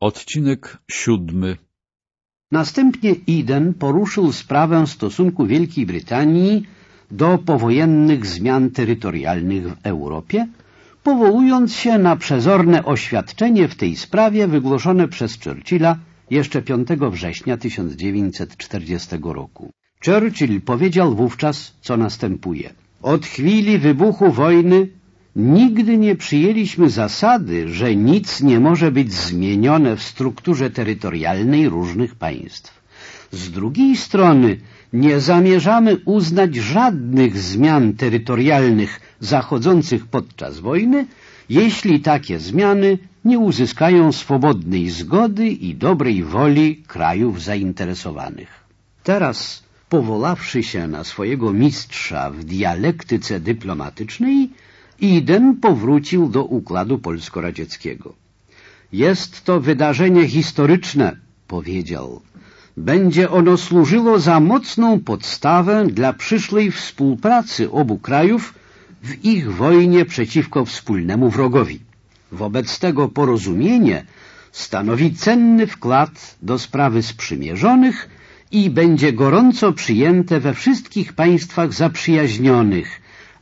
Odcinek siódmy Następnie Eden poruszył sprawę stosunku Wielkiej Brytanii do powojennych zmian terytorialnych w Europie, powołując się na przezorne oświadczenie w tej sprawie wygłoszone przez Churchilla jeszcze 5 września 1940 roku. Churchill powiedział wówczas, co następuje. Od chwili wybuchu wojny Nigdy nie przyjęliśmy zasady, że nic nie może być zmienione w strukturze terytorialnej różnych państw. Z drugiej strony nie zamierzamy uznać żadnych zmian terytorialnych zachodzących podczas wojny, jeśli takie zmiany nie uzyskają swobodnej zgody i dobrej woli krajów zainteresowanych. Teraz, powoławszy się na swojego mistrza w dialektyce dyplomatycznej, Iden powrócił do układu polsko-radzieckiego. Jest to wydarzenie historyczne, powiedział. Będzie ono służyło za mocną podstawę dla przyszłej współpracy obu krajów w ich wojnie przeciwko wspólnemu wrogowi. Wobec tego porozumienie stanowi cenny wkład do sprawy sprzymierzonych i będzie gorąco przyjęte we wszystkich państwach zaprzyjaźnionych,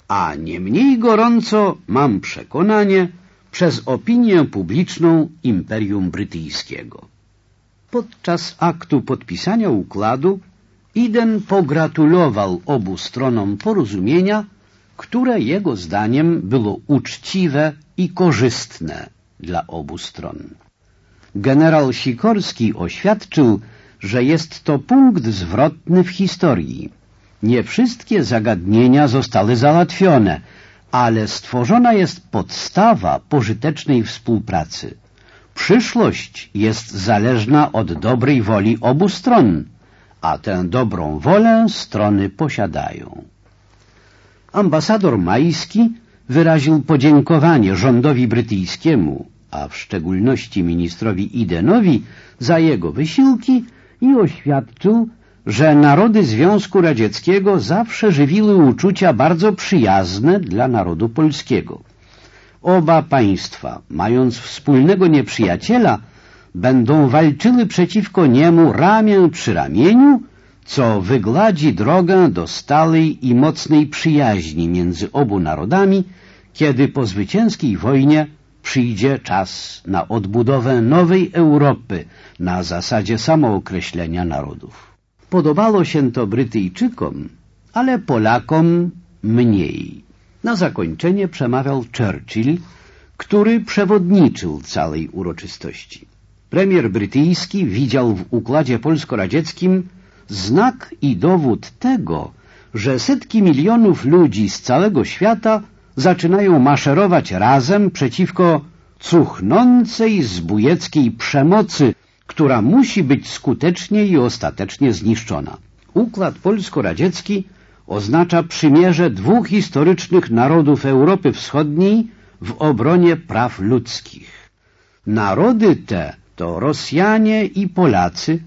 a nie mniej gorąco, mam przekonanie, przez opinię publiczną Imperium Brytyjskiego. Podczas aktu podpisania układu Iden pogratulował obu stronom porozumienia, które jego zdaniem było uczciwe i korzystne dla obu stron. Generał Sikorski oświadczył, że jest to punkt zwrotny w historii nie wszystkie zagadnienia zostały załatwione, ale stworzona jest podstawa pożytecznej współpracy. Przyszłość jest zależna od dobrej woli obu stron, a tę dobrą wolę strony posiadają. Ambasador Majski wyraził podziękowanie rządowi brytyjskiemu, a w szczególności ministrowi Idenowi za jego wysiłki i oświadczył, że narody Związku Radzieckiego zawsze żywiły uczucia bardzo przyjazne dla narodu polskiego. Oba państwa, mając wspólnego nieprzyjaciela, będą walczyły przeciwko niemu ramię przy ramieniu, co wygladzi drogę do stałej i mocnej przyjaźni między obu narodami, kiedy po zwycięskiej wojnie przyjdzie czas na odbudowę nowej Europy na zasadzie samookreślenia narodów. Podobało się to Brytyjczykom, ale Polakom mniej. Na zakończenie przemawiał Churchill, który przewodniczył całej uroczystości. Premier brytyjski widział w układzie polsko-radzieckim znak i dowód tego, że setki milionów ludzi z całego świata zaczynają maszerować razem przeciwko cuchnącej zbójeckiej przemocy która musi być skutecznie i ostatecznie zniszczona. Układ polsko-radziecki oznacza przymierze dwóch historycznych narodów Europy Wschodniej w obronie praw ludzkich. Narody te to Rosjanie i Polacy,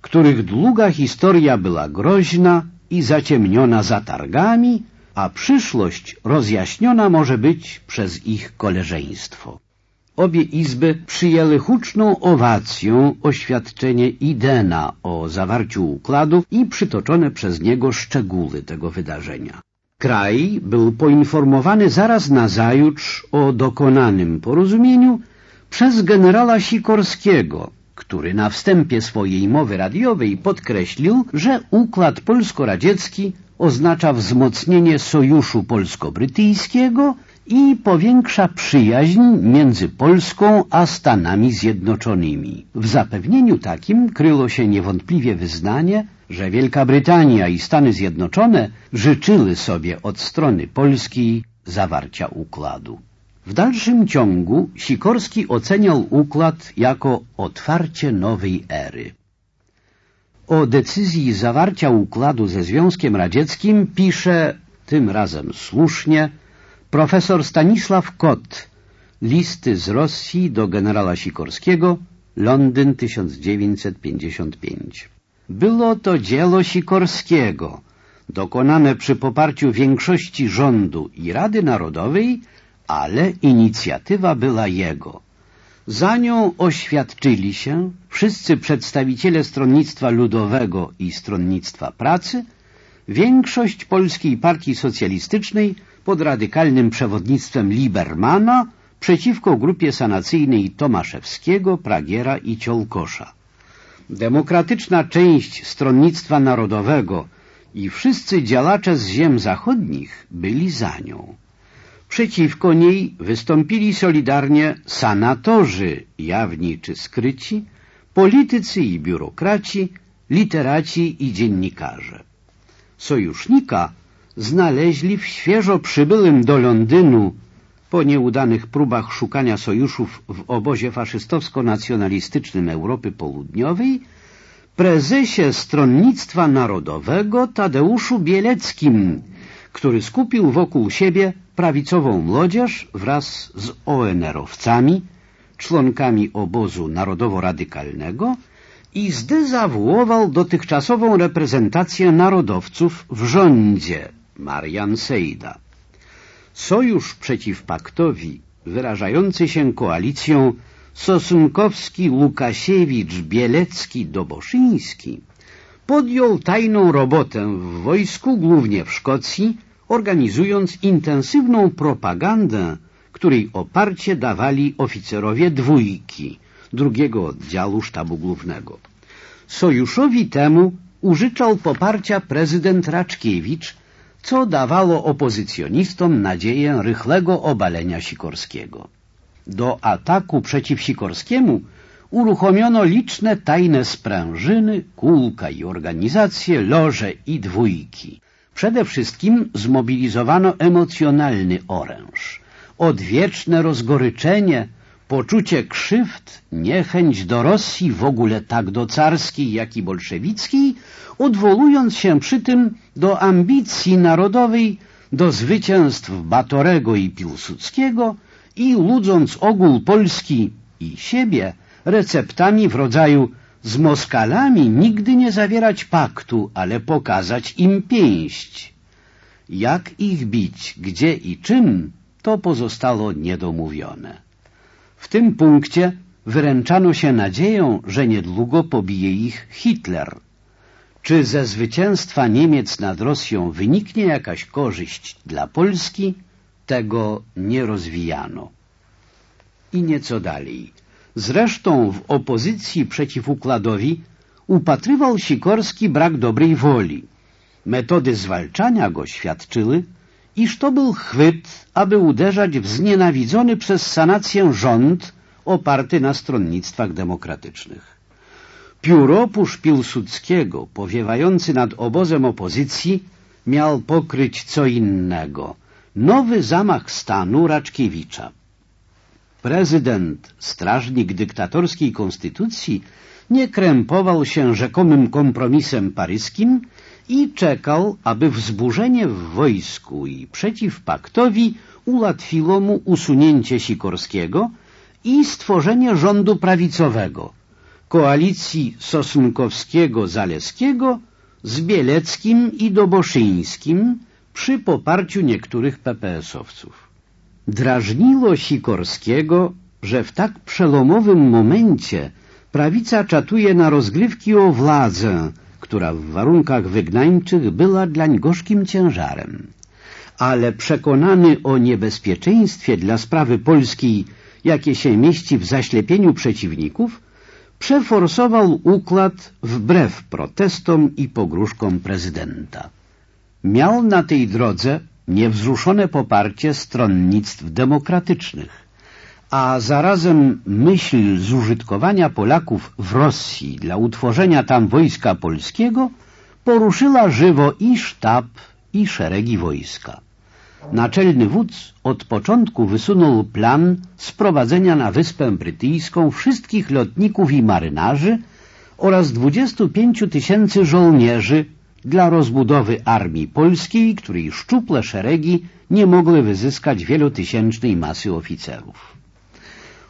których długa historia była groźna i zaciemniona zatargami, a przyszłość rozjaśniona może być przez ich koleżeństwo. Obie izby przyjęły huczną owacją oświadczenie Idena o zawarciu układu i przytoczone przez niego szczegóły tego wydarzenia. Kraj był poinformowany zaraz nazajutrz o dokonanym porozumieniu przez generała Sikorskiego, który na wstępie swojej mowy radiowej podkreślił, że układ polsko-radziecki oznacza wzmocnienie sojuszu polsko-brytyjskiego i powiększa przyjaźń między Polską a Stanami Zjednoczonymi. W zapewnieniu takim kryło się niewątpliwie wyznanie, że Wielka Brytania i Stany Zjednoczone życzyły sobie od strony Polski zawarcia układu. W dalszym ciągu Sikorski oceniał układ jako otwarcie nowej ery. O decyzji zawarcia układu ze Związkiem Radzieckim pisze, tym razem słusznie, Profesor Stanisław Kot. Listy z Rosji do generała Sikorskiego. Londyn 1955. Było to dzieło Sikorskiego, dokonane przy poparciu większości rządu i Rady Narodowej, ale inicjatywa była jego. Za nią oświadczyli się wszyscy przedstawiciele Stronnictwa Ludowego i Stronnictwa Pracy, większość Polskiej Partii Socjalistycznej pod radykalnym przewodnictwem Libermana przeciwko grupie sanacyjnej Tomaszewskiego, Pragiera i Ciolkosza. Demokratyczna część Stronnictwa Narodowego i wszyscy działacze z ziem zachodnich byli za nią. Przeciwko niej wystąpili solidarnie sanatorzy, jawni czy skryci, politycy i biurokraci, literaci i dziennikarze. Sojusznika znaleźli w świeżo przybyłym do Londynu po nieudanych próbach szukania sojuszów w obozie faszystowsko-nacjonalistycznym Europy Południowej prezesie Stronnictwa Narodowego Tadeuszu Bieleckim, który skupił wokół siebie prawicową młodzież wraz z ONR-owcami, członkami obozu narodowo-radykalnego i zdezawuował dotychczasową reprezentację narodowców w rządzie Marian Sejda. Sojusz przeciw paktowi, wyrażający się koalicją Sosunkowski, Łukasiewicz, Bielecki, Doboszyński, podjął tajną robotę w wojsku, głównie w Szkocji, organizując intensywną propagandę, której oparcie dawali oficerowie dwójki drugiego oddziału sztabu głównego. Sojuszowi temu użyczał poparcia prezydent Raczkiewicz, co dawało opozycjonistom nadzieję rychlego obalenia Sikorskiego. Do ataku przeciw Sikorskiemu uruchomiono liczne tajne sprężyny, kółka i organizacje, loże i dwójki. Przede wszystkim zmobilizowano emocjonalny oręż, odwieczne rozgoryczenie, poczucie krzywd, niechęć do Rosji w ogóle tak do carskiej, jak i bolszewickiej, odwołując się przy tym do ambicji narodowej, do zwycięstw Batorego i Piłsudskiego i ludząc ogół Polski i siebie receptami w rodzaju z Moskalami nigdy nie zawierać paktu, ale pokazać im pięść. Jak ich bić, gdzie i czym, to pozostało niedomówione. W tym punkcie wyręczano się nadzieją, że niedługo pobije ich Hitler. Czy ze zwycięstwa Niemiec nad Rosją wyniknie jakaś korzyść dla Polski, tego nie rozwijano. I nieco dalej. Zresztą w opozycji przeciw układowi upatrywał Sikorski brak dobrej woli. Metody zwalczania go świadczyły, iż to był chwyt, aby uderzać w znienawidzony przez sanację rząd oparty na stronnictwach demokratycznych. Pióropusz Piłsudskiego, powiewający nad obozem opozycji, miał pokryć co innego. Nowy zamach stanu Raczkiewicza. Prezydent, strażnik dyktatorskiej konstytucji, nie krępował się rzekomym kompromisem paryskim i czekał, aby wzburzenie w wojsku i przeciw paktowi ułatwiło mu usunięcie Sikorskiego i stworzenie rządu prawicowego, koalicji Sosnkowskiego-Zaleskiego z Bieleckim i Doboszyńskim przy poparciu niektórych PPS-owców. Drażniło Sikorskiego, że w tak przelomowym momencie prawica czatuje na rozgrywki o władzę, która w warunkach wygnańczych była dlań gorzkim ciężarem. Ale przekonany o niebezpieczeństwie dla sprawy polskiej, jakie się mieści w zaślepieniu przeciwników, przeforsował układ wbrew protestom i pogróżkom prezydenta. Miał na tej drodze niewzruszone poparcie stronnictw demokratycznych, a zarazem myśl zużytkowania Polaków w Rosji dla utworzenia tam wojska polskiego poruszyła żywo i sztab, i szeregi wojska. Naczelny wódz od początku wysunął plan sprowadzenia na Wyspę Brytyjską wszystkich lotników i marynarzy oraz 25 tysięcy żołnierzy dla rozbudowy armii polskiej, której szczuple szeregi nie mogły wyzyskać wielotysięcznej masy oficerów.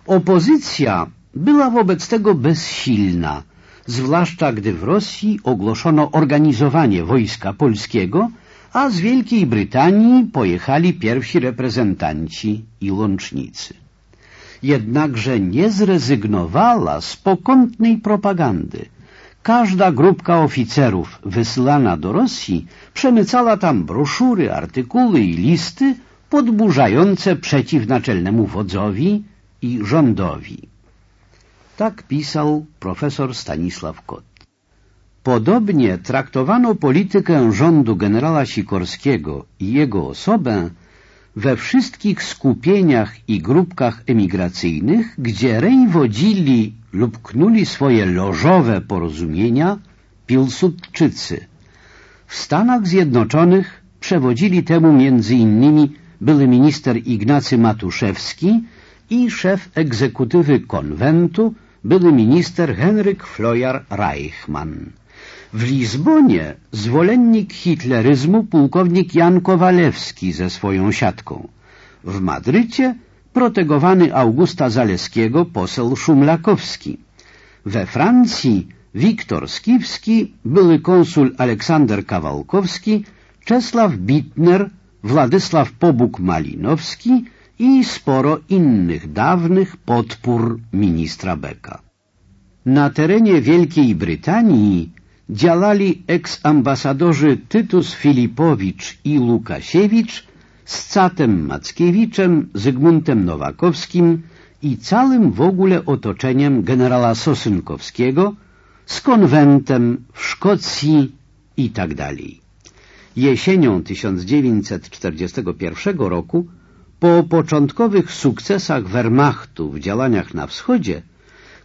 Opozycja była wobec tego bezsilna, zwłaszcza gdy w Rosji ogłoszono organizowanie wojska polskiego, a z Wielkiej Brytanii pojechali pierwsi reprezentanci i łącznicy. jednakże nie zrezygnowała z pokątnej propagandy. Każda grupka oficerów wysyłana do Rosji przemycała tam broszury, artykuły i listy podburzające przeciw naczelnemu wodzowi i rządowi. Tak pisał profesor Stanisław Kot. Podobnie traktowano politykę rządu generała Sikorskiego i jego osobę we wszystkich skupieniach i grupkach emigracyjnych, gdzie rejwodzili lub knuli swoje lożowe porozumienia Pilsudczycy. W Stanach Zjednoczonych przewodzili temu między innymi były minister Ignacy Matuszewski i szef egzekutywy konwentu były minister Henryk Flojar Reichmann. W Lizbonie zwolennik hitleryzmu pułkownik Jan Kowalewski ze swoją siatką. W Madrycie protegowany Augusta Zaleskiego poseł Szumlakowski. We Francji Wiktor Skiwski, były konsul Aleksander Kawałkowski, Czesław Bitner, Władysław Pobuk-Malinowski i sporo innych dawnych podpór ministra Beka. Na terenie Wielkiej Brytanii działali eksambasadorzy Tytus Filipowicz i Łukasiewicz z Catem Mackiewiczem, Zygmuntem Nowakowskim i całym w ogóle otoczeniem generała Sosynkowskiego z konwentem w Szkocji i tak. Jesienią 1941 roku, po początkowych sukcesach Wehrmachtu w działaniach na wschodzie,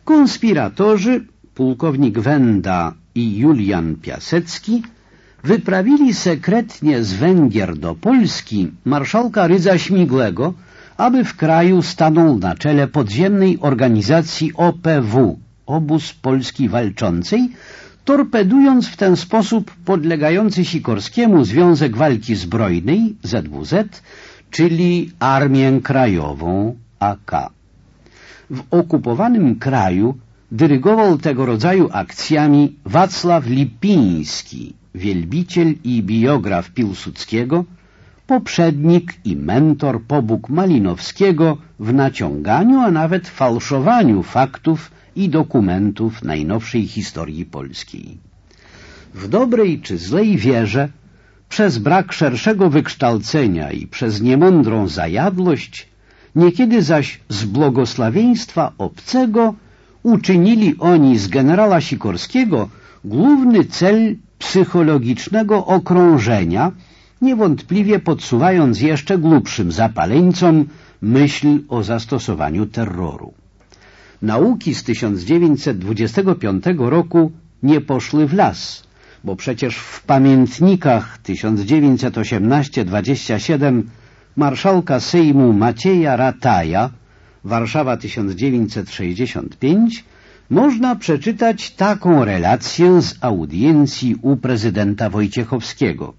konspiratorzy, pułkownik Wenda i Julian Piasecki, wyprawili sekretnie z Węgier do Polski marszałka Rydza Śmigłego, aby w kraju stanął na czele podziemnej organizacji OPW, Obóz Polski Walczącej, torpedując w ten sposób podlegający Sikorskiemu Związek Walki Zbrojnej, ZWZ, czyli Armię Krajową AK. W okupowanym kraju dyrygował tego rodzaju akcjami Wacław Lipiński, wielbiciel i biograf Piłsudskiego, poprzednik i mentor pobóg Malinowskiego w naciąganiu, a nawet fałszowaniu faktów i dokumentów najnowszej historii polskiej. W dobrej czy złej wierze, przez brak szerszego wykształcenia i przez niemądrą zajadłość, niekiedy zaś z błogosławieństwa obcego uczynili oni z generała Sikorskiego główny cel psychologicznego okrążenia, niewątpliwie podsuwając jeszcze głupszym zapaleńcom myśl o zastosowaniu terroru. Nauki z 1925 roku nie poszły w las, bo przecież w pamiętnikach 1918-27 marszałka Sejmu Macieja Rataja Warszawa 1965 można przeczytać taką relację z audiencji u prezydenta Wojciechowskiego.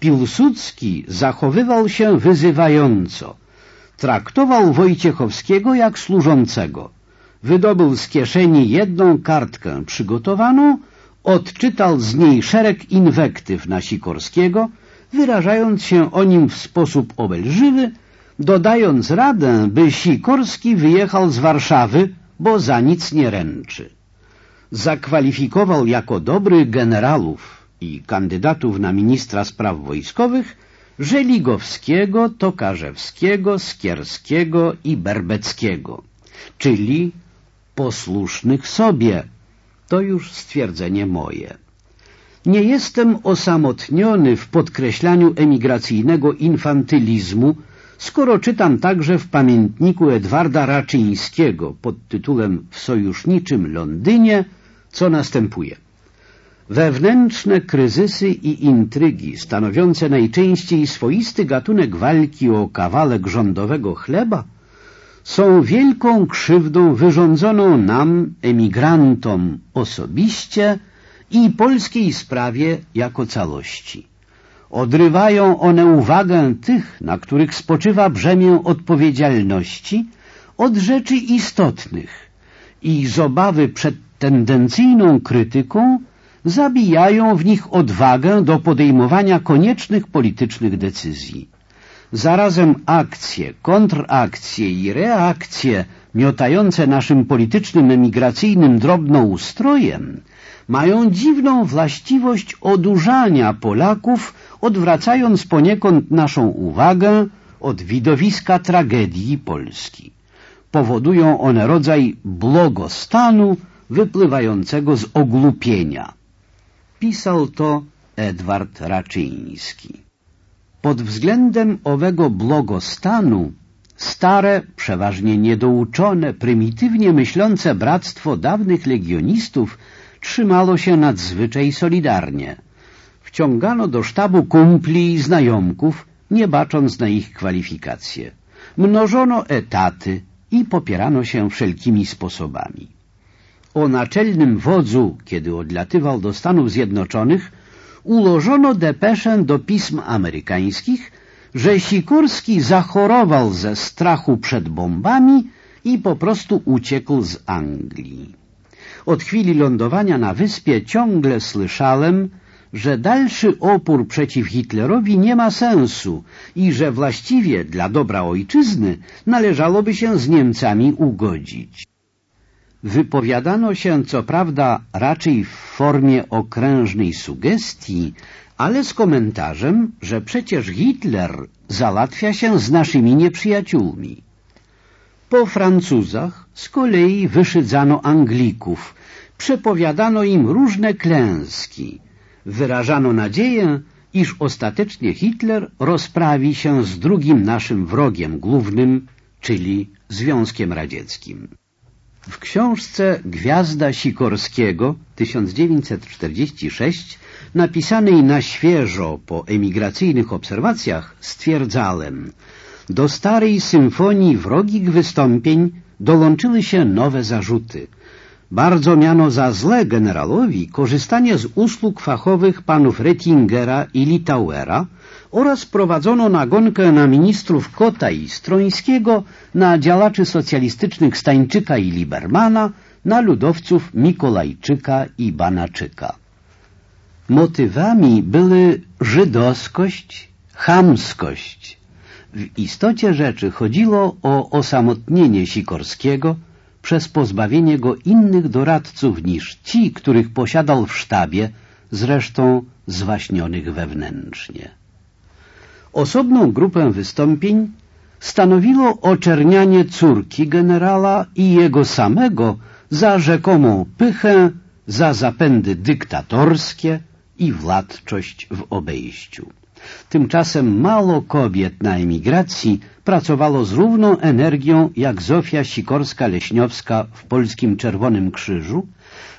Piłsudski zachowywał się wyzywająco. Traktował Wojciechowskiego jak służącego. Wydobył z kieszeni jedną kartkę przygotowaną, odczytał z niej szereg inwektyw na Sikorskiego, wyrażając się o nim w sposób obelżywy, dodając radę, by Sikorski wyjechał z Warszawy, bo za nic nie ręczy. Zakwalifikował jako dobry generałów i kandydatów na ministra spraw wojskowych Żeligowskiego, Tokarzewskiego, Skierskiego i Berbeckiego, czyli posłusznych sobie. To już stwierdzenie moje. Nie jestem osamotniony w podkreślaniu emigracyjnego infantylizmu, skoro czytam także w pamiętniku Edwarda Raczyńskiego pod tytułem W sojuszniczym Londynie, co następuje. Wewnętrzne kryzysy i intrygi, stanowiące najczęściej swoisty gatunek walki o kawałek rządowego chleba, są wielką krzywdą wyrządzoną nam, emigrantom, osobiście i polskiej sprawie jako całości. Odrywają one uwagę tych, na których spoczywa brzemię odpowiedzialności, od rzeczy istotnych i z obawy przed tendencyjną krytyką zabijają w nich odwagę do podejmowania koniecznych politycznych decyzji. Zarazem akcje, kontrakcje i reakcje miotające naszym politycznym emigracyjnym drobnoustrojem mają dziwną właściwość odurzania Polaków, odwracając poniekąd naszą uwagę od widowiska tragedii Polski. Powodują one rodzaj blogostanu wypływającego z ogłupienia. Pisał to Edward Raczyński. Pod względem owego blogostanu stare, przeważnie niedouczone, prymitywnie myślące bractwo dawnych legionistów trzymało się nadzwyczaj solidarnie. Wciągano do sztabu kumpli i znajomków, nie bacząc na ich kwalifikacje. Mnożono etaty i popierano się wszelkimi sposobami. O naczelnym wodzu, kiedy odlatywał do Stanów Zjednoczonych, ułożono depeszę do pism amerykańskich, że Sikorski zachorował ze strachu przed bombami i po prostu uciekł z Anglii. Od chwili lądowania na wyspie ciągle słyszałem, że dalszy opór przeciw Hitlerowi nie ma sensu i że właściwie dla dobra ojczyzny należałoby się z Niemcami ugodzić. Wypowiadano się co prawda raczej w formie okrężnej sugestii, ale z komentarzem, że przecież Hitler załatwia się z naszymi nieprzyjaciółmi. Po Francuzach z kolei wyszydzano Anglików, przepowiadano im różne klęski, wyrażano nadzieję, iż ostatecznie Hitler rozprawi się z drugim naszym wrogiem głównym, czyli Związkiem Radzieckim. W książce Gwiazda Sikorskiego 1946 napisanej na świeżo po emigracyjnych obserwacjach stwierdzałem do starej symfonii wrogich wystąpień dołączyły się nowe zarzuty. Bardzo miano za złe generalowi korzystanie z usług fachowych panów Rettingera i Litauera oraz prowadzono nagonkę na ministrów Kota i Strońskiego, na działaczy socjalistycznych Stańczyka i Libermana, na ludowców Mikolajczyka i Banaczyka. Motywami były żydowskość, chamskość. W istocie rzeczy chodziło o osamotnienie Sikorskiego przez pozbawienie go innych doradców niż ci, których posiadał w sztabie, zresztą zwaśnionych wewnętrznie. Osobną grupę wystąpień stanowiło oczernianie córki generała i jego samego za rzekomą pychę, za zapędy dyktatorskie i władczość w obejściu. Tymczasem mało kobiet na emigracji pracowało z równą energią jak Zofia Sikorska-Leśniowska w Polskim Czerwonym Krzyżu,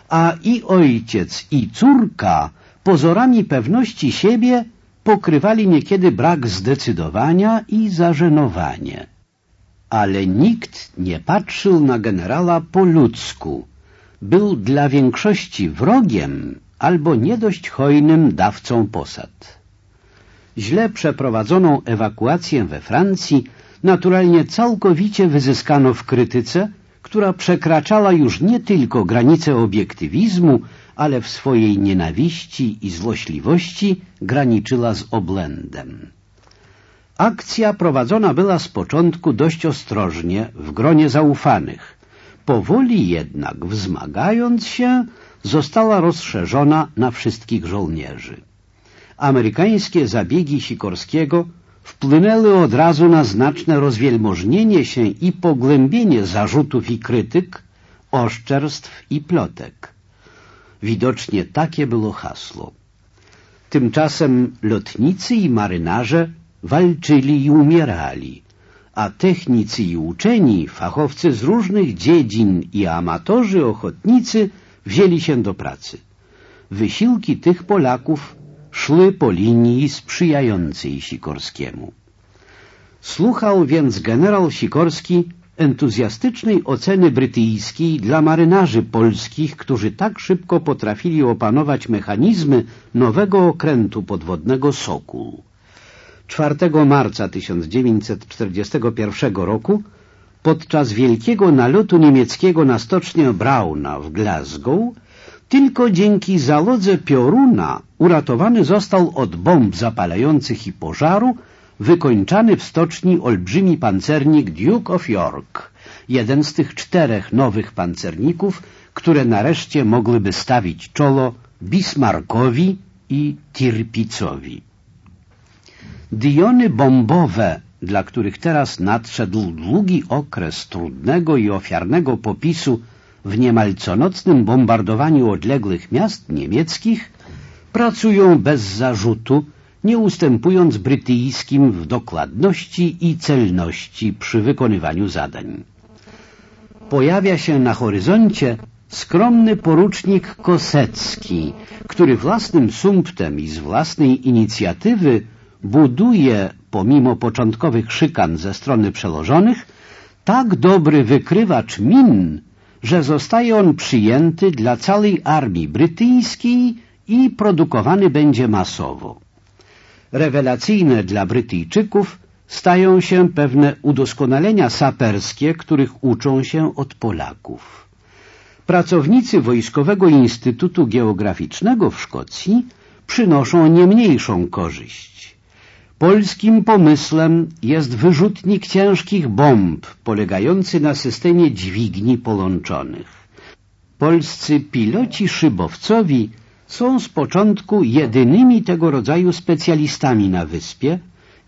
a i ojciec i córka pozorami pewności siebie pokrywali niekiedy brak zdecydowania i zażenowanie. Ale nikt nie patrzył na generała po ludzku. Był dla większości wrogiem albo nie dość hojnym dawcą posad. Źle przeprowadzoną ewakuację we Francji naturalnie całkowicie wyzyskano w krytyce, która przekraczała już nie tylko granice obiektywizmu, ale w swojej nienawiści i złośliwości graniczyła z oblędem. Akcja prowadzona była z początku dość ostrożnie, w gronie zaufanych. Powoli jednak, wzmagając się, została rozszerzona na wszystkich żołnierzy. Amerykańskie zabiegi Sikorskiego wpłynęły od razu na znaczne rozwielmożnienie się i pogłębienie zarzutów i krytyk, oszczerstw i plotek. Widocznie takie było hasło. Tymczasem lotnicy i marynarze walczyli i umierali, a technicy i uczeni, fachowcy z różnych dziedzin i amatorzy ochotnicy wzięli się do pracy. Wysiłki tych Polaków szły po linii sprzyjającej Sikorskiemu. Słuchał więc generał Sikorski entuzjastycznej oceny brytyjskiej dla marynarzy polskich, którzy tak szybko potrafili opanować mechanizmy nowego okrętu podwodnego Sokół. 4 marca 1941 roku podczas wielkiego nalotu niemieckiego na stocznię Brauna w Glasgow tylko dzięki zalodze Pioruna uratowany został od bomb zapalających i pożaru wykończany w stoczni olbrzymi pancernik Duke of York, jeden z tych czterech nowych pancerników, które nareszcie mogłyby stawić czolo Bismarckowi i Tirpicowi. Diony bombowe, dla których teraz nadszedł długi okres trudnego i ofiarnego popisu w niemal conocnym bombardowaniu odległych miast niemieckich, pracują bez zarzutu, nie ustępując brytyjskim w dokładności i celności przy wykonywaniu zadań. Pojawia się na horyzoncie skromny porucznik Kosecki, który własnym sumptem i z własnej inicjatywy buduje, pomimo początkowych szykan ze strony przełożonych, tak dobry wykrywacz min, że zostaje on przyjęty dla całej armii brytyjskiej i produkowany będzie masowo. Rewelacyjne dla Brytyjczyków stają się pewne udoskonalenia saperskie, których uczą się od Polaków. Pracownicy Wojskowego Instytutu Geograficznego w Szkocji przynoszą nie mniejszą korzyść. Polskim pomysłem jest wyrzutnik ciężkich bomb polegający na systemie dźwigni połączonych. Polscy piloci szybowcowi są z początku jedynymi tego rodzaju specjalistami na wyspie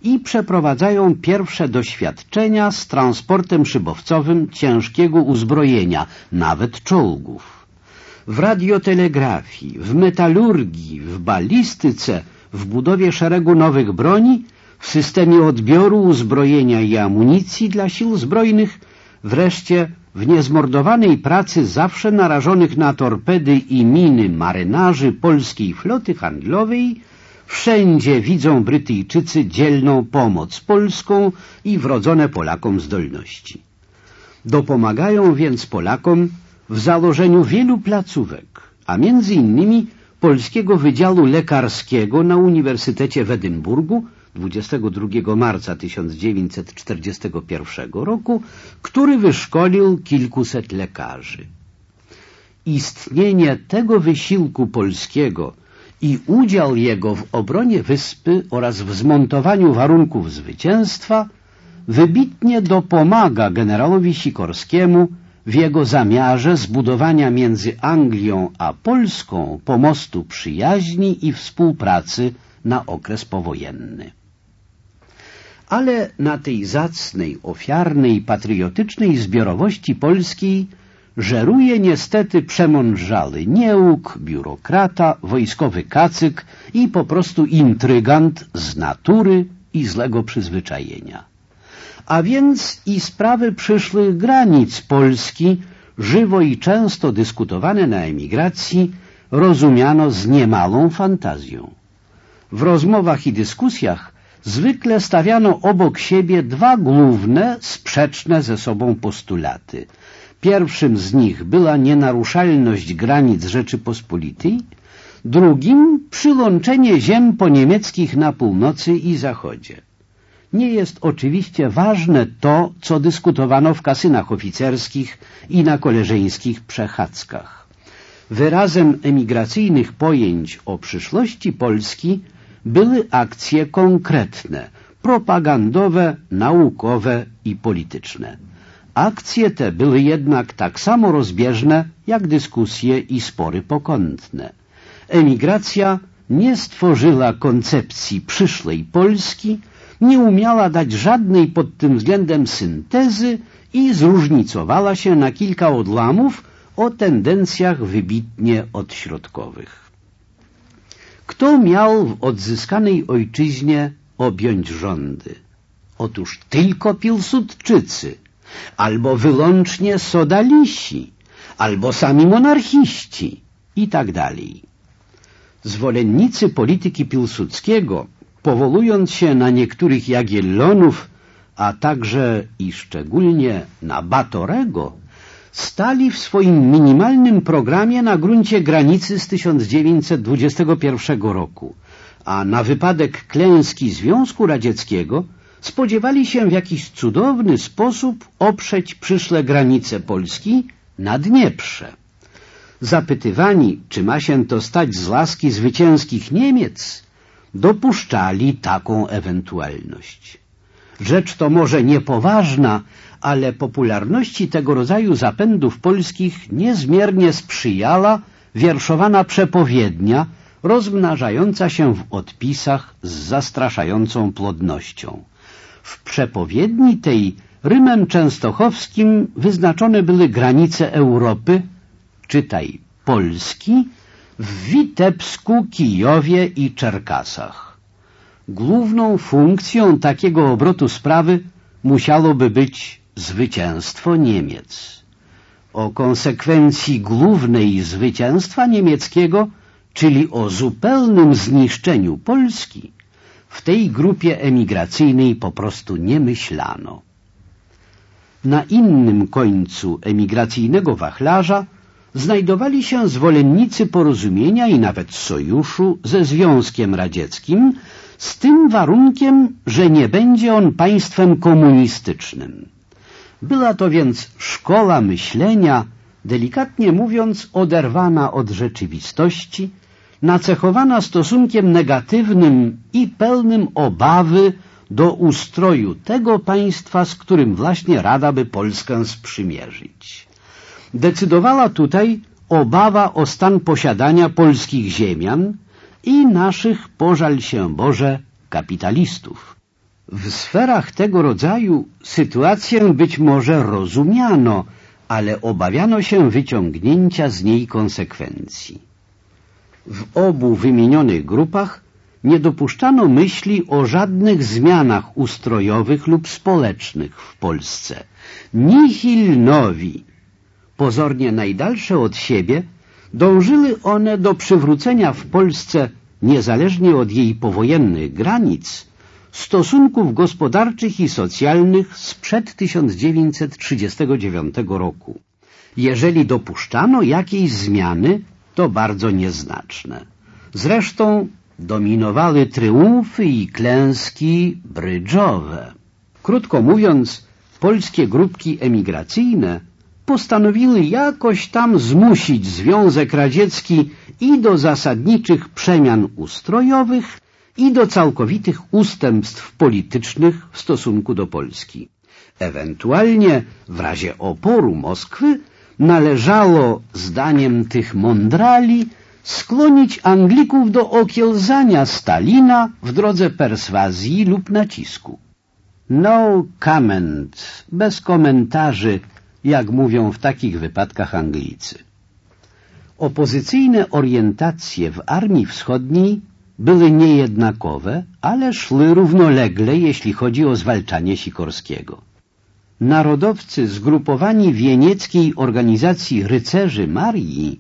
i przeprowadzają pierwsze doświadczenia z transportem szybowcowym ciężkiego uzbrojenia, nawet czołgów. W radiotelegrafii, w metalurgii, w balistyce, w budowie szeregu nowych broni, w systemie odbioru uzbrojenia i amunicji dla sił zbrojnych, wreszcie w niezmordowanej pracy zawsze narażonych na torpedy i miny marynarzy polskiej floty handlowej wszędzie widzą Brytyjczycy dzielną pomoc polską i wrodzone Polakom zdolności. Dopomagają więc Polakom w założeniu wielu placówek, a między innymi Polskiego Wydziału Lekarskiego na Uniwersytecie w Edynburgu 22 marca 1941 roku, który wyszkolił kilkuset lekarzy. Istnienie tego wysiłku polskiego i udział jego w obronie wyspy oraz w zmontowaniu warunków zwycięstwa wybitnie dopomaga generałowi Sikorskiemu w jego zamiarze zbudowania między Anglią a Polską pomostu przyjaźni i współpracy na okres powojenny ale na tej zacnej, ofiarnej, patriotycznej zbiorowości polskiej żeruje niestety przemądrzały nieuk, biurokrata, wojskowy kacyk i po prostu intrygant z natury i złego przyzwyczajenia. A więc i sprawy przyszłych granic Polski, żywo i często dyskutowane na emigracji, rozumiano z niemalą fantazją. W rozmowach i dyskusjach zwykle stawiano obok siebie dwa główne, sprzeczne ze sobą postulaty. Pierwszym z nich była nienaruszalność granic Rzeczypospolitej, drugim przylączenie ziem poniemieckich na północy i zachodzie. Nie jest oczywiście ważne to, co dyskutowano w kasynach oficerskich i na koleżeńskich przechadzkach. Wyrazem emigracyjnych pojęć o przyszłości Polski były akcje konkretne, propagandowe, naukowe i polityczne. Akcje te były jednak tak samo rozbieżne jak dyskusje i spory pokątne. Emigracja nie stworzyła koncepcji przyszłej Polski, nie umiała dać żadnej pod tym względem syntezy i zróżnicowała się na kilka odlamów o tendencjach wybitnie odśrodkowych. Kto miał w odzyskanej ojczyźnie objąć rządy? Otóż tylko Pilsudczycy, albo wyłącznie sodalisi, albo sami monarchiści i tak dalej. Zwolennicy polityki Pilsudskiego, powołując się na niektórych Jagiellonów, a także i szczególnie na Batorego, stali w swoim minimalnym programie na gruncie granicy z 1921 roku, a na wypadek klęski Związku Radzieckiego spodziewali się w jakiś cudowny sposób oprzeć przyszłe granice Polski na Dnieprze. Zapytywani, czy ma się to stać z laski zwycięskich Niemiec, dopuszczali taką ewentualność. Rzecz to może niepoważna, ale popularności tego rodzaju zapędów polskich niezmiernie sprzyjała wierszowana przepowiednia, rozmnażająca się w odpisach z zastraszającą plodnością. W przepowiedni tej rymem częstochowskim wyznaczone były granice Europy, czytaj Polski, w Witebsku, Kijowie i Czerkasach. Główną funkcją takiego obrotu sprawy musiałoby być zwycięstwo Niemiec. O konsekwencji głównej zwycięstwa niemieckiego, czyli o zupełnym zniszczeniu Polski, w tej grupie emigracyjnej po prostu nie myślano. Na innym końcu emigracyjnego wachlarza znajdowali się zwolennicy porozumienia i nawet sojuszu ze Związkiem Radzieckim, z tym warunkiem, że nie będzie on państwem komunistycznym. Była to więc szkoła myślenia, delikatnie mówiąc, oderwana od rzeczywistości, nacechowana stosunkiem negatywnym i pełnym obawy do ustroju tego państwa, z którym właśnie Rada by Polskę sprzymierzyć. Decydowała tutaj obawa o stan posiadania polskich ziemian i naszych, pożal się Boże, kapitalistów. W sferach tego rodzaju sytuację być może rozumiano, ale obawiano się wyciągnięcia z niej konsekwencji. W obu wymienionych grupach nie dopuszczano myśli o żadnych zmianach ustrojowych lub społecznych w Polsce. Nihil nowi, pozornie najdalsze od siebie, dążyły one do przywrócenia w Polsce, niezależnie od jej powojennych granic, stosunków gospodarczych i socjalnych sprzed 1939 roku. Jeżeli dopuszczano jakieś zmiany, to bardzo nieznaczne. Zresztą dominowały tryumfy i klęski brydżowe. Krótko mówiąc, polskie grupki emigracyjne postanowiły jakoś tam zmusić Związek Radziecki i do zasadniczych przemian ustrojowych, i do całkowitych ustępstw politycznych w stosunku do Polski. Ewentualnie w razie oporu Moskwy należało, zdaniem tych mądrali, skłonić Anglików do okiełzania Stalina w drodze perswazji lub nacisku. No comment, bez komentarzy, jak mówią w takich wypadkach Anglicy. Opozycyjne orientacje w Armii Wschodniej były niejednakowe, ale szły równolegle, jeśli chodzi o zwalczanie Sikorskiego. Narodowcy zgrupowani w wienieckiej organizacji rycerzy Marii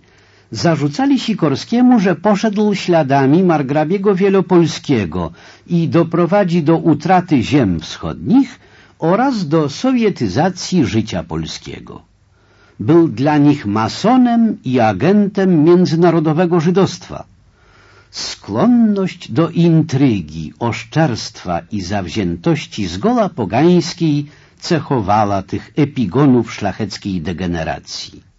zarzucali Sikorskiemu, że poszedł śladami margrabiego wielopolskiego i doprowadzi do utraty ziem wschodnich oraz do sowietyzacji życia polskiego. Był dla nich masonem i agentem międzynarodowego żydostwa. Skłonność do intrygi, oszczerstwa i zawziętości zgoła pogańskiej cechowała tych epigonów szlacheckiej degeneracji.